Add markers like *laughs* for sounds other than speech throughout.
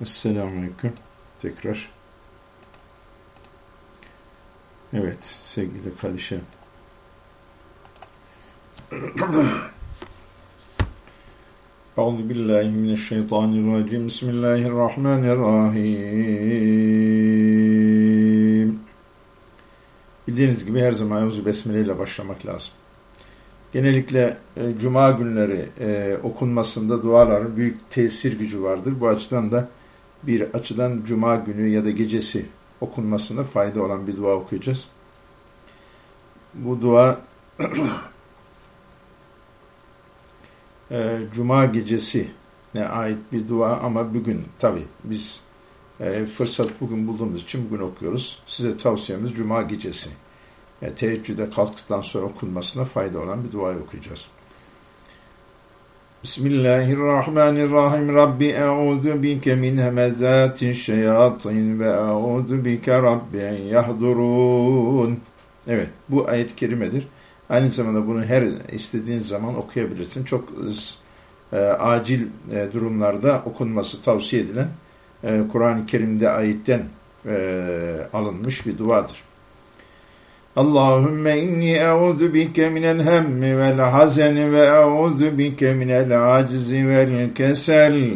Esselamu Aleyküm. Tekrar. Evet sevgili kardeşim. Euzu billahi mineşşeytanirracim. Bismillahirrahmanirrahim. Bildiğiniz gibi her zaman Euzu Besmele ile başlamak lazım. Genellikle e, cuma günleri e, okunmasında duaların büyük tesir gücü vardır. Bu açıdan da bir açıdan cuma günü ya da gecesi okunmasına fayda olan bir dua okuyacağız. Bu dua *clears throat* e, cuma gecesi ne ait bir dua ama bugün tabi biz e, fırsat bugün bulduğumuz için bugün okuyoruz. Size tavsiyemiz cuma gecesi. Yani teheccüde kalktıktan sonra okunmasına fayda olan bir duayı okuyacağız. Bismillahirrahmanirrahim. Rabbi e'udhu bike min hemezati şeyatin ve e'udhu bike rabbi yahdurun. Evet, bu ayet-i kerimedir. Aynı zamanda bunu her istediğin zaman okuyabilirsin. Çok e, acil e, durumlarda okunması tavsiye edilen e, Kur'an-ı Kerim'de ayetten e, alınmış bir duadır. Allahümme inni e'udhu bike minel hemmi vel hazeni ve e'udhu bike minel acizi vel kesel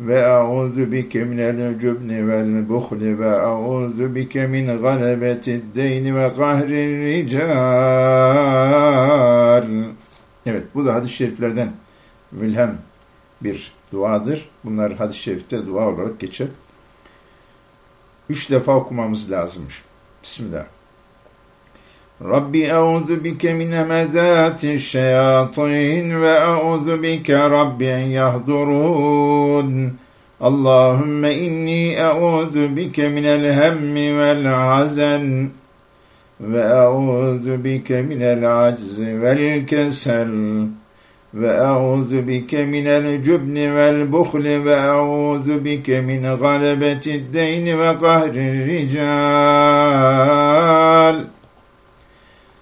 ve e'udhu bike minel cübni vel buhli ve e'udhu bike min galebeti deyni ve kahri rical. Evet bu da hadis-i şeriflerden mülhem bir duadır. Bunlar hadis-i şerifte dua olarak geçer. Üç defa okumamız lazımmış. Bismillah. Rabbi eûzu bike min hemezâti şeyâtin ve eûzu bike Rabbi en yahdurun. Allahümme inni eûzu bike minel hemmi vel hazen ve eûzu bike minel aczi vel kesel ve eûzu bike minel cübni vel buhli ve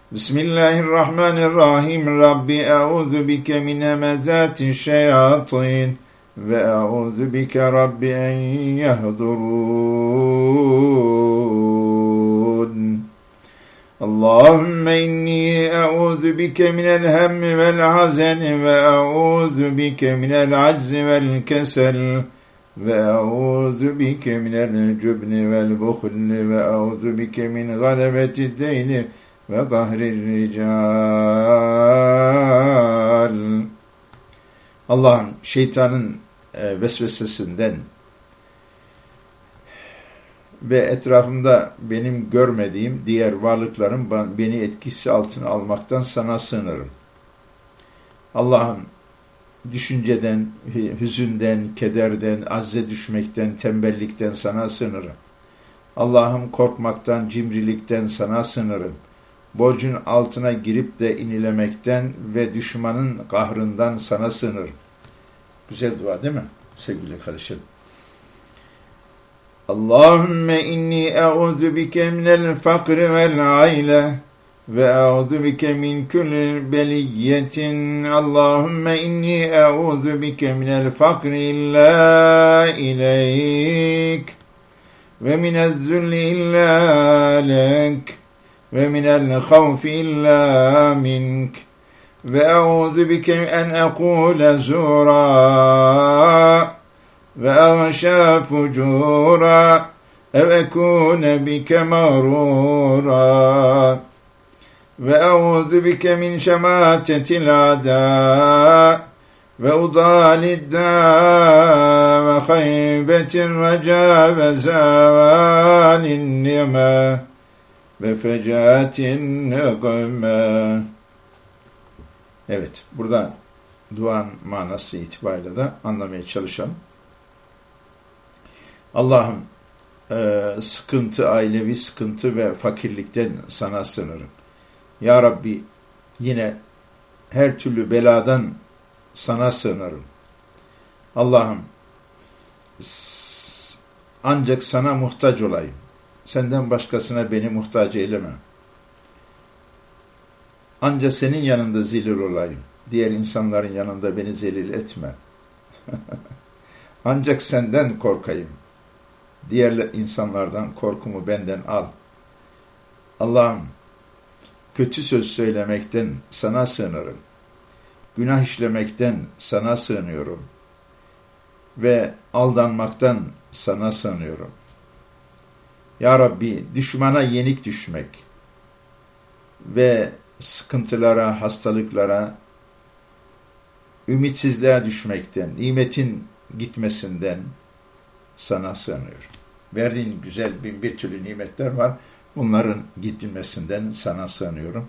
bike min galebeti deyni ve. Bismillahirrahmanirrahim. Rabbi e'udhu bike min hemezati şeyatin ve e'udhu bike Rabbi en yahdurun. Allahümme inni e'udhu bike minel hemmi vel hazeni ve e'udhu bike minel aczi vel kesel ve ve gahrir rical. Allah'ın şeytanın e, vesvesesinden ve etrafımda benim görmediğim diğer varlıkların beni etkisi altına almaktan sana sığınırım. Allah'ım düşünceden, hüzünden, kederden, azze düşmekten, tembellikten sana sığınırım. Allah'ım korkmaktan, cimrilikten sana sığınırım borcun altına girip de inilemekten ve düşmanın kahrından sana sınır. Güzel dua değil mi sevgili kardeşim? Allahümme inni e'udhu bike minel fakri vel aile ve e'udhu bike min kulli beliyyetin. Allahümme inni e'udhu bike minel fakri illa ileyk ve minel zulli illa lek ve minel havfi illa mink ve euzu bike en ekule zura ve eğşâ fucura ev ekune bike mağrura ve euzu bike min şemâtetil adâ ve udalidda ve haybetin reca ve zavalin nime ve fecatin negme. Evet, burada duan manası itibariyle de anlamaya çalışalım. Allah'ım e, sıkıntı, ailevi sıkıntı ve fakirlikten sana sınırım. Ya Rabbi yine her türlü beladan sana sığınırım. Allah'ım ancak sana muhtaç olayım. Senden başkasına beni muhtaç eyleme. Anca senin yanında zelil olayım. Diğer insanların yanında beni zelil etme. *laughs* Ancak senden korkayım. Diğer insanlardan korkumu benden al. Allah'ım kötü söz söylemekten sana sığınırım. Günah işlemekten sana sığınıyorum. Ve aldanmaktan sana sığınıyorum. Ya Rabbi düşmana yenik düşmek ve sıkıntılara, hastalıklara, ümitsizliğe düşmekten, nimetin gitmesinden sana sığınıyorum. Verdiğin güzel bin bir türlü nimetler var. Bunların gitmesinden sana sığınıyorum.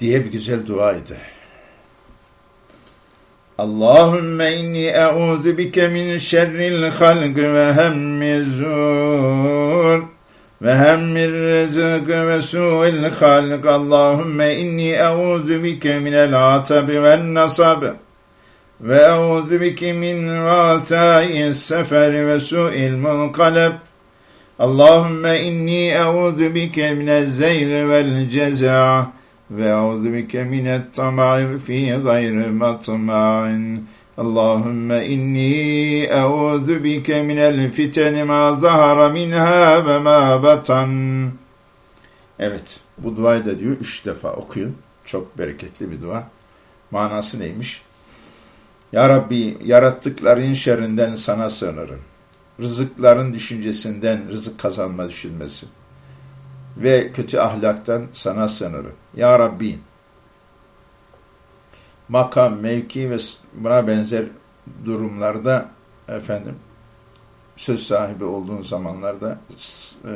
Diye bir güzel duaydı. Allahümme inni e'udhu bike min şerril halq ve hemmizur ve hemmir rızık ve su'il halq. Allahümme inni e'udhu bike minel atabi ve nasab ve e'udhu bike min vasa'is sefer ve su'il munqalab. Allahümme inni e'udhu bike minet tama'i fi gayri matma'in. Allahümme inni e'udhu bike minel fiteni ma zahara minha ve ma batan. Evet, bu duayı da diyor üç defa okuyun. Çok bereketli bir dua. Manası neymiş? Ya Rabbi yarattıkların şerrinden sana sığınırım rızıkların düşüncesinden rızık kazanma düşünmesi ve kötü ahlaktan sana sınırı. Ya Rabbi makam, mevki ve buna benzer durumlarda efendim söz sahibi olduğun zamanlarda e,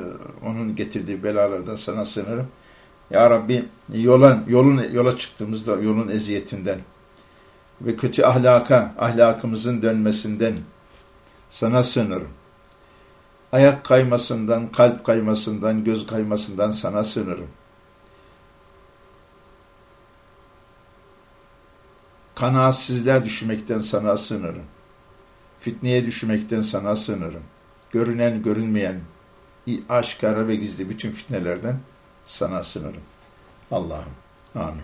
onun getirdiği belalardan sana sınırım. Ya Rabbi yolun, yolun, yola çıktığımızda yolun eziyetinden ve kötü ahlaka, ahlakımızın dönmesinden, sana sığınırım ayak kaymasından, kalp kaymasından, göz kaymasından sana sığınırım. Kanaatsizler düşmekten sana sığınırım. Fitneye düşmekten sana sığınırım. Görünen, görünmeyen, aşikara ve gizli bütün fitnelerden sana sığınırım. Allah'ım. Amin.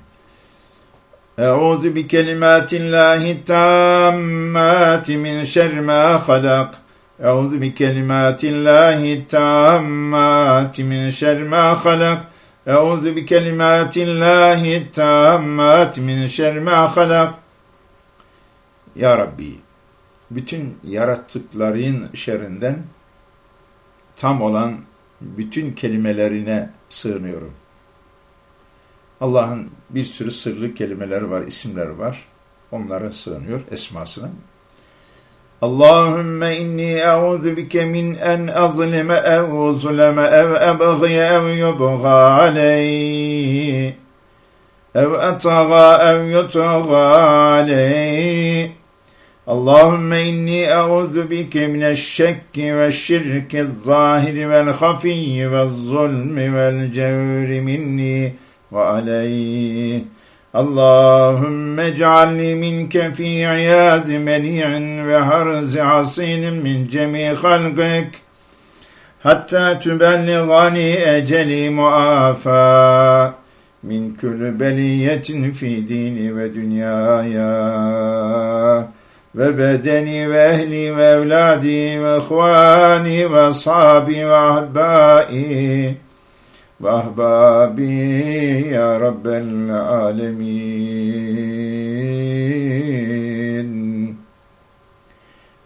Euzu bi kelimatillahi tammati min şerri ma halak. أعوذ بكلمات الله التامات من شر ما خلق أعوذ بكلمات الله التامات من شر ما خلق Ya Rabbi, bütün yarattıkların şerrinden tam olan bütün kelimelerine sığınıyorum. Allah'ın bir sürü sırlı kelimeleri var, isimleri var. Onlara sığınıyor, esmasına. Allahümme inni e'udhu bike min en azlime ev zuleme ev ebğiye ev yubğa aleyh ev etaga ev yutaga aleyh Allahümme inni e'udhu bike mineşşekki ve şirki zahiri vel hafiyyi ve zulmi vel cevri minni وعليه اللهم اجعلني منك في عياذ منيع وهرز عصين من جميع خلقك حتى تبلغني أجلي معافى من كل بلية في ديني ودنياي وبدني وأهلي وأولادي وإخواني وأصحابي وأحبائي وأحبابي يا رب العالمين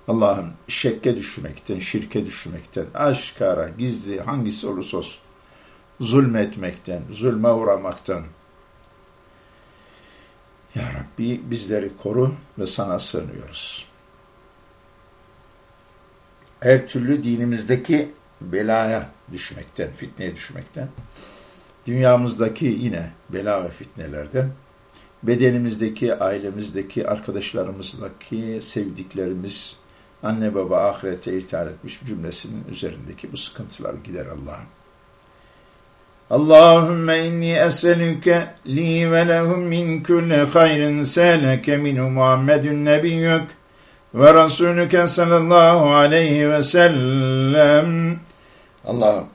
Allah'ım şekke düşmekten, şirke düşmekten, aşkara, gizli, hangisi olursa olsun, zulmetmekten, zulme uğramaktan. Ya Rabbi bizleri koru ve sana sığınıyoruz. Her türlü dinimizdeki belaya düşmekten, fitneye düşmekten, dünyamızdaki yine bela ve fitnelerden, bedenimizdeki, ailemizdeki, arkadaşlarımızdaki, sevdiklerimiz, anne baba ahirete irtihar etmiş cümlesinin üzerindeki bu sıkıntılar gider Allah'ım. Allahümme inni eselüke li ve lehum min kulli hayrin seleke minu Muhammedun nebiyyük ve Resulüke sallallahu aleyhi ve sellem Allah'ım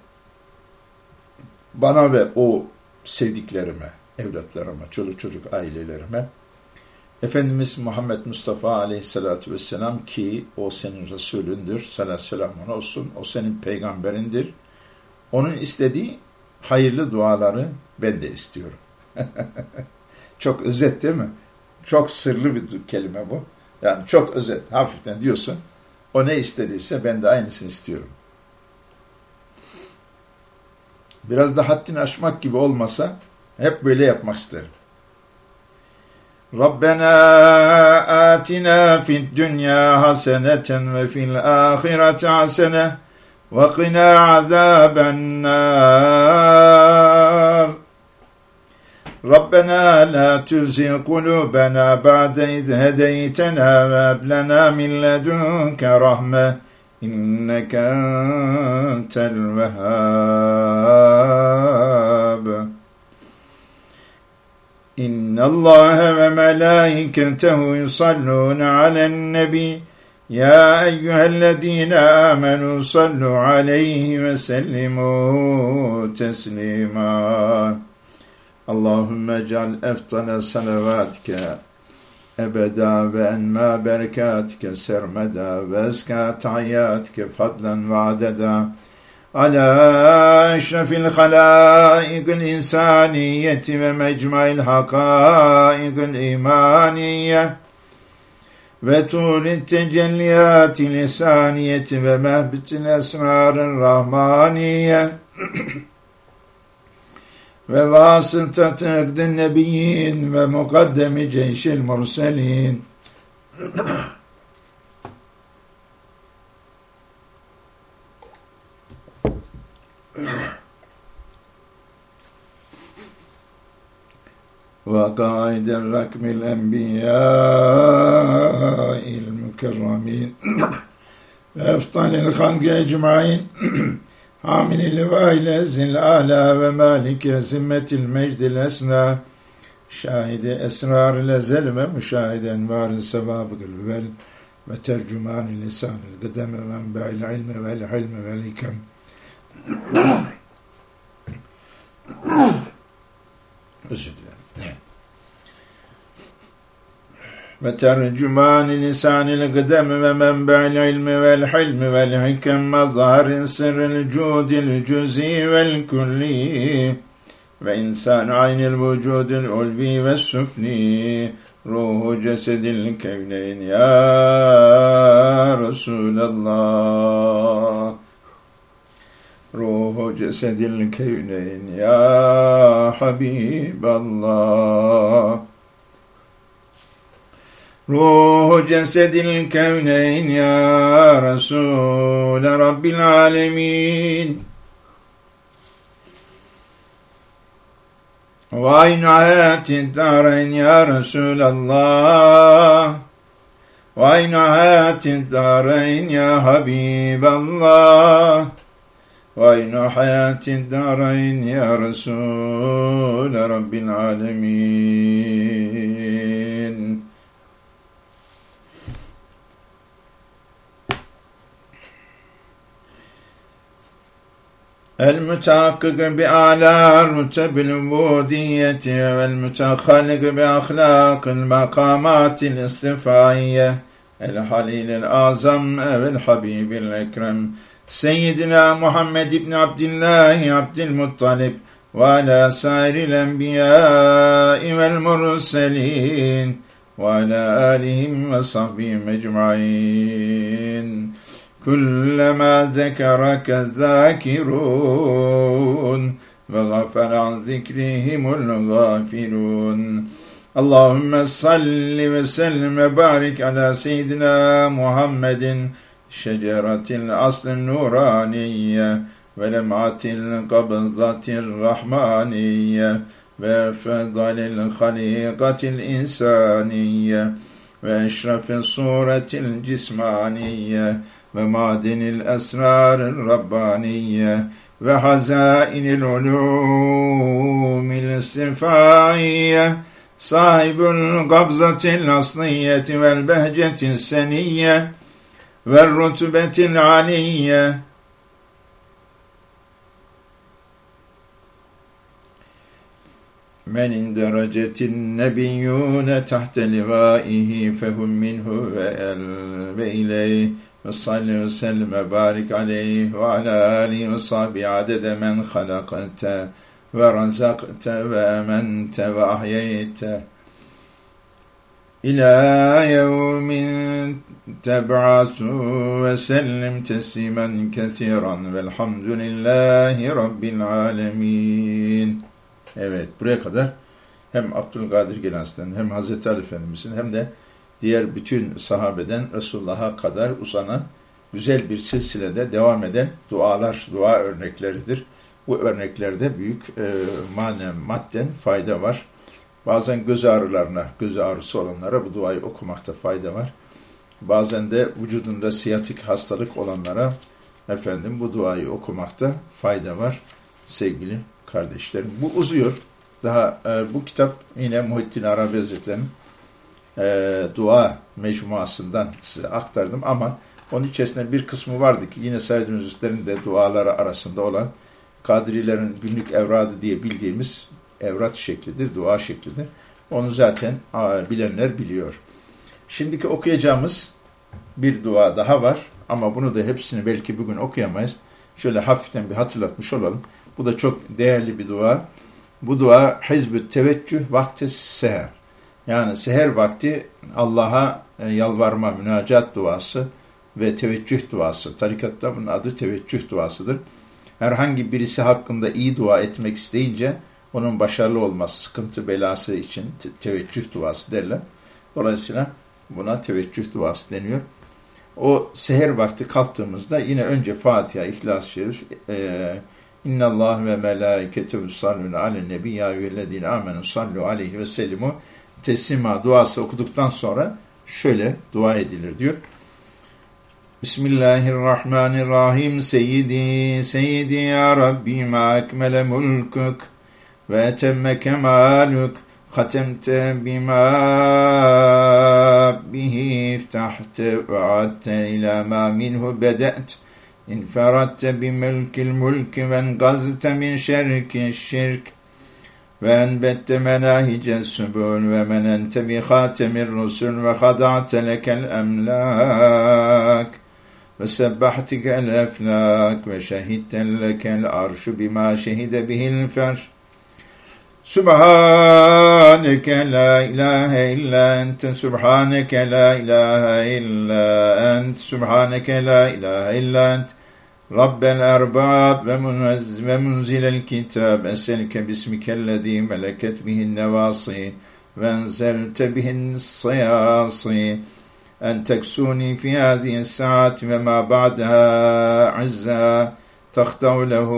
bana ve o sevdiklerime, evlatlarıma, çoluk çocuk ailelerime Efendimiz Muhammed Mustafa aleyhissalatü vesselam ki o senin Resulündür, salatü selamun olsun, o senin peygamberindir. Onun istediği hayırlı duaları ben de istiyorum. *laughs* çok özet değil mi? Çok sırlı bir kelime bu. Yani çok özet, hafiften diyorsun. O ne istediyse ben de aynısını istiyorum. Biraz da haddini aşmak gibi olmasa hep böyle yapmak isterim. Fid dünya haseneten ve fil ahireti hasene ve qina azaben nar. ربنا لا تزغ قلوبنا بعد إذ هديتنا وهب لنا من لدنك رحمة إنك أنت الوهاب. إن الله وملائكته يصلون على النبي. يا أيها الذين آمنوا صلوا عليه وسلموا تسليما. اللهم اجعل أفضل صلواتك أبدا وأنما بركاتك سرمدا وأزكى تعياتك فضلا وعددا. على أشرف الخلائق الإنسانية ومجمع الحقائق الإيمانية وطول التجليات الإنسانية ومهبط الأسرار الرحمانية. ve vasıtat ekdin nebiyyin ve mukaddemi ceyşil murselin. وقائد الركب الأنبياء المكرمين وأفضل الخلق أجمعين Hamil livaile zil ala ve malike zimmetil mecdil esna. Şahidi esrar lezel ve müşahide envar sevabı vel ve tercüman lisanil gıdeme ve ilmi vel hilmi vel hikem özür dilerim ve tercüman lisanil gıdem ve menba'il ilmi vel hilmi vel hikem mazharin sırril cudil cüzi vel kulli ve insan aynil vücudil ulvi ve süfli ruhu cesedil kevneyn ya Resulallah روح جسد الكونين يا رسول رب العالمين وعين حياة الدارين يا رسول الله وعين حياة الدارين يا حبيب الله وعين حياة الدارين يا رسول رب العالمين المتحقق بأعلى رتب العبودية والمتخلق بأخلاق المقامات الاصطفائية الحليل الأعظم والحبيب الأكرم. سيدنا محمد بن عبد الله عبد المطلب وعلى سائر الأنبياء والمرسلين وعلى آلهم وصحبهم أجمعين. كلما ذكرك الذاكرون وغفل عن ذكرهم الغافلون. اللهم صل وسلم وبارك على سيدنا محمد. شجرة الأصل النورانية ولمعة القبضة الرحمانية وفضل الخليقة الإنسانية وأشرف الصورة الجسمانية ومعدن الأسرار الربانية وحزائن العلوم الصفائية صاحب القبضة الأصلية والبهجة السنية والرتبة العلية من إن درجة النبيون تحت لغائه فهم منه وإليه ve salli ve sellem ve barik aleyh ve ala alihi ve sahbihi adede men halakte ve razakte ve emente ve ahyeyte ila yevmin teb'asu ve sellim teslimen kesiran velhamdülillahi rabbil alemin. Evet buraya kadar hem Abdülkadir Gelensi'den hem Hazreti Ali Efendimiz'in hem de diğer bütün sahabeden Resulullah'a kadar uzanan güzel bir silsilede devam eden dualar, dua örnekleridir. Bu örneklerde büyük e, manen, madden fayda var. Bazen göz ağrılarına, göz ağrısı olanlara bu duayı okumakta fayda var. Bazen de vücudunda siyatik hastalık olanlara efendim bu duayı okumakta fayda var sevgili kardeşlerim. Bu uzuyor. Daha e, bu kitap yine Muhittin Arabi Hazretleri'nin e, dua mecmuasından size aktardım ama onun içerisinde bir kısmı vardı ki yine Said Hazretleri'nin de duaları arasında olan Kadrilerin günlük evradı diye bildiğimiz evrat şeklidir, dua şeklidir. Onu zaten bilenler biliyor. Şimdiki okuyacağımız bir dua daha var ama bunu da hepsini belki bugün okuyamayız. Şöyle hafiften bir hatırlatmış olalım. Bu da çok değerli bir dua. Bu dua hizbü teveccüh vakti seher. Yani seher vakti Allah'a e, yalvarma, münacat duası ve teveccüh duası. Tarikatta bunun adı teveccüh duasıdır. Herhangi birisi hakkında iyi dua etmek isteyince onun başarılı olması, sıkıntı belası için te teveccüh duası derler. Dolayısıyla buna teveccüh duası deniyor. O seher vakti kalktığımızda yine önce Fatiha, İhlas-ı Şerif, e, İnna Allah ve melâiketehu sallûne alen nebi ya eyyühellezîne âmenû sallu aleyhi ve sellimu teslima duası okuduktan sonra şöyle dua edilir diyor. Bismillahirrahmanirrahim. Seyyidi Seyyidi Ya Rabbi ma ekmele mulkuk ve etemme kemaluk. Hatemte bima bihi iftahte ve adte ila ma minhu bede't. İnferadte bimilkil mulki ve engazte min şerki şirk. وأنبت مناهج السبل ومننت بخاتم الرسل وخضعت لك الأملاك وسبحتك الأفلاك وشهدت لك العرش بما شهد به الفرش. سبحانك لا إله إلا أنت سبحانك لا إله إلا أنت سبحانك لا إله إلا أنت. رب الأرباب ومنزل الكتاب أسألك باسمك الذي ملكت به النواصي وأنزلت به الصياصي أن تكسوني في هذه الساعة وما بعدها عزا تخضع له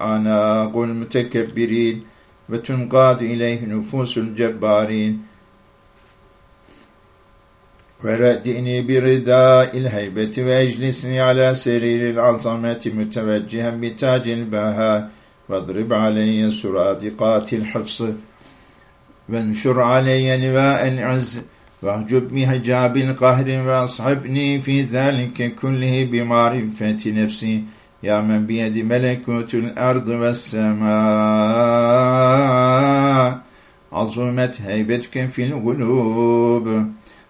أعناق المتكبرين وتنقاد إليه نفوس الجبارين. وردئني برداء الهيبة وأجلسني على سرير العظمة متوجها بتاج البهاء واضرب علي سرادقات الحفص وانشر علي لواء العز واهجب بحجاب القهر واصحبني في ذلك كله بمعرفة نفسي يا من بيد ملكوت الأرض والسماء عظمت هيبتك في القلوب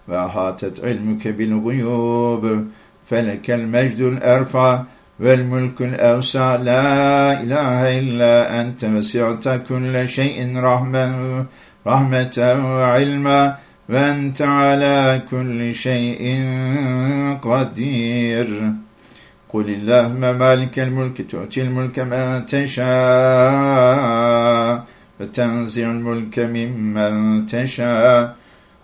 وأحاطت علمك بالغيوب فلك المجد الأرفع والملك الأوسع. لا إله إلا أنت وسعت كل شيء رحمة, رحمة وعلما وأنت على كل شيء قدير. قل اللهم مالك الملك تؤتي الملك من تشاء وتنزع الملك ممن تشاء.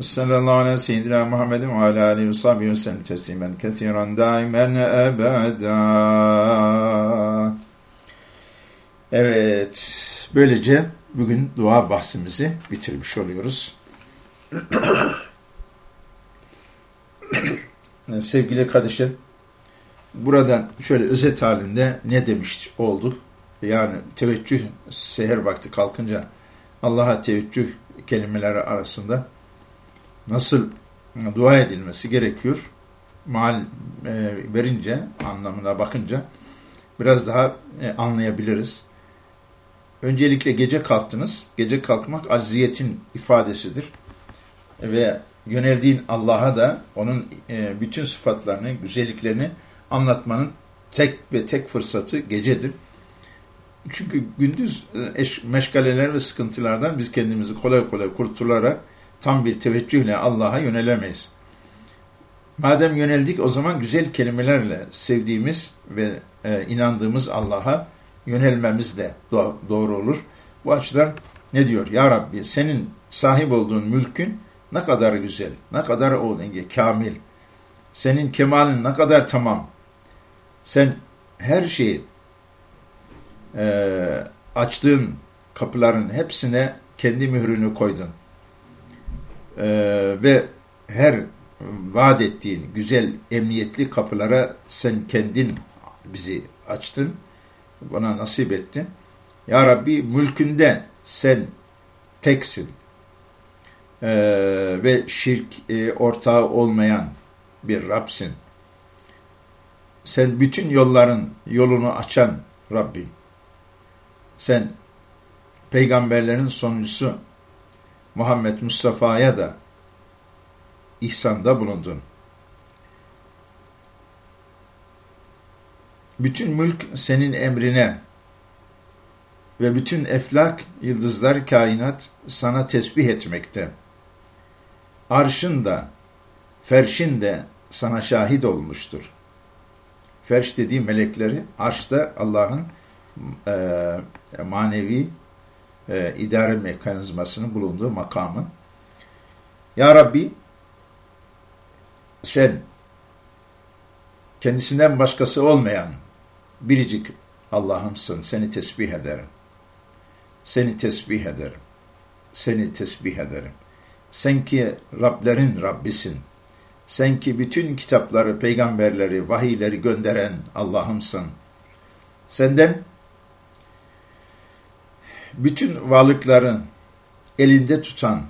sallallahu aleyhi ve seyyidina Muhammedin ve ala aleyhi ve sahbihi ve sellem teslimen kesiren daimen ebeda. Evet, böylece bugün dua bahsimizi bitirmiş oluyoruz. Sevgili kardeşim, buradan şöyle özet halinde ne demiş olduk? Yani teveccüh, seher vakti kalkınca Allah'a teveccüh kelimeleri arasında nasıl dua edilmesi gerekiyor? Mal e, verince, anlamına bakınca biraz daha e, anlayabiliriz. Öncelikle gece kalktınız. Gece kalkmak acziyetin ifadesidir. Ve yöneldiğin Allah'a da onun e, bütün sıfatlarını, güzelliklerini anlatmanın tek ve tek fırsatı gecedir. Çünkü gündüz e, eş, meşgaleler ve sıkıntılardan biz kendimizi kolay kolay kurtularak tam bir teveccühle Allah'a yönelemeyiz. Madem yöneldik o zaman güzel kelimelerle sevdiğimiz ve e, inandığımız Allah'a yönelmemiz de do doğru olur. Bu açıdan ne diyor? Ya Rabbi senin sahip olduğun mülkün ne kadar güzel, ne kadar o denge, kamil. Senin kemalin ne kadar tamam. Sen her şeyi e, açtığın kapıların hepsine kendi mührünü koydun. E, ve her vaat ettiğin güzel emniyetli kapılara sen kendin bizi açtın. Bana nasip ettin. Ya Rabbi mülkünde sen teksin. Ee, ve şirk e, ortağı olmayan bir Rabsin. Sen bütün yolların yolunu açan Rabbim. Sen peygamberlerin sonuncusu Muhammed Mustafa'ya da ihsanda bulundun. Bütün mülk senin emrine ve bütün eflak, yıldızlar, kainat sana tesbih etmekte. Arşın da, ferşin de sana şahit olmuştur. Ferş dediği melekleri, arş da Allah'ın e, manevi e, idare mekanizmasının bulunduğu makamı. Ya Rabbi sen kendisinden başkası olmayan biricik Allah'ımsın. Seni tesbih ederim. Seni tesbih ederim. Seni tesbih ederim. Sen ki Rablerin Rabbisin. Sen ki bütün kitapları, peygamberleri, vahiyleri gönderen Allah'ımsın. Senden bütün varlıkların elinde tutan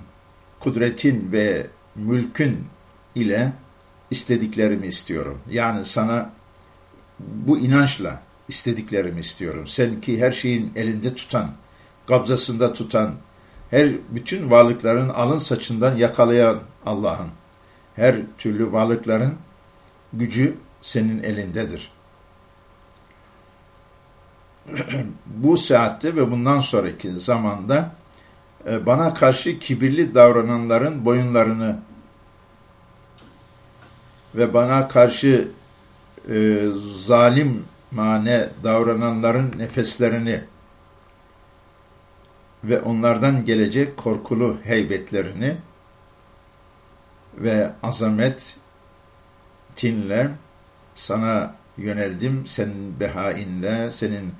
kudretin ve mülkün ile istediklerimi istiyorum. Yani sana bu inançla istediklerimi istiyorum. Sen ki her şeyin elinde tutan, kabzasında tutan, her bütün varlıkların alın saçından yakalayan Allah'ın, her türlü varlıkların gücü senin elindedir. *clears throat* bu saatte ve bundan sonraki zamanda e, bana karşı kibirli davrananların boyunlarını ve bana karşı e, zalim mane davrananların nefeslerini ve onlardan gelecek korkulu heybetlerini ve azamet tinle sana yöneldim, senin behainle, senin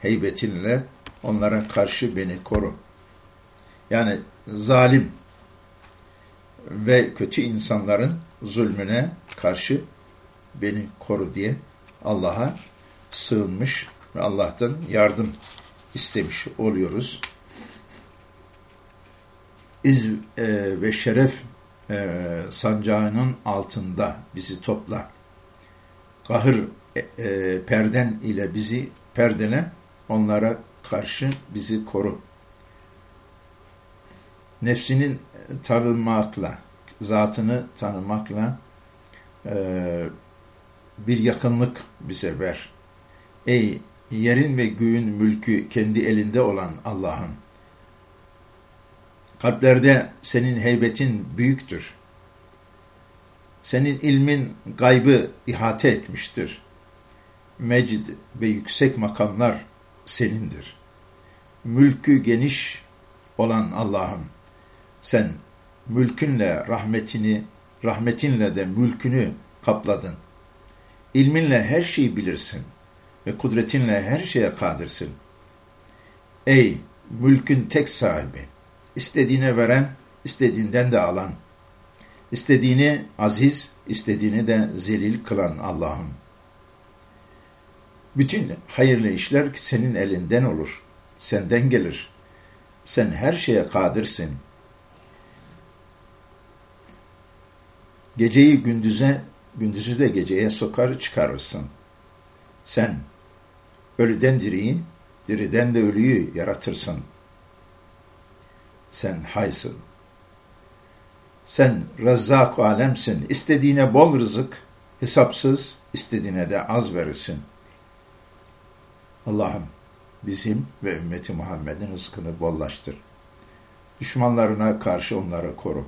heybetinle onlara karşı beni koru. Yani zalim ve kötü insanların zulmüne karşı beni koru diye Allah'a sığınmış ve Allah'tan yardım istemiş oluyoruz. İz e, ve şeref e, sancağının altında bizi topla. Kahır e, perden ile bizi perdele, onlara karşı bizi koru. Nefsinin tanınmakla, zatını tanımakla e, bir yakınlık bize ver. Ey yerin ve göğün mülkü kendi elinde olan Allah'ım! Kalplerde senin heybetin büyüktür. Senin ilmin gaybı ihate etmiştir. Mecid ve yüksek makamlar senindir. Mülkü geniş olan Allah'ım, sen mülkünle rahmetini, rahmetinle de mülkünü kapladın. İlminle her şeyi bilirsin ve kudretinle her şeye kadirsin. Ey mülkün tek sahibi, istediğine veren, istediğinden de alan, istediğini aziz, istediğini de zelil kılan Allah'ım. Bütün hayırlı işler senin elinden olur. Senden gelir. Sen her şeye kadirsin. Geceyi gündüze, gündüzü de geceye sokar çıkarırsın. Sen ölüden diriyi, diriden de ölüyü yaratırsın. Sen haysın. Sen rezzak alemsin. İstediğine bol rızık, hesapsız, istediğine de az verirsin. Allah'ım bizim ve ümmeti Muhammed'in rızkını bollaştır. Düşmanlarına karşı onları koru.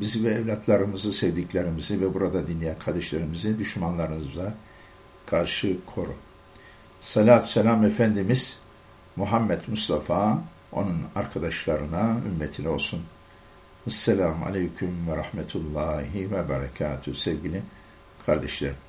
Bizi ve evlatlarımızı, sevdiklerimizi ve burada dinleyen kardeşlerimizi düşmanlarımıza karşı koru. Salat selam Efendimiz Muhammed Mustafa onun arkadaşlarına, ümmetine olsun. Esselamu Aleyküm ve Rahmetullahi ve Berekatü sevgili kardeşlerim.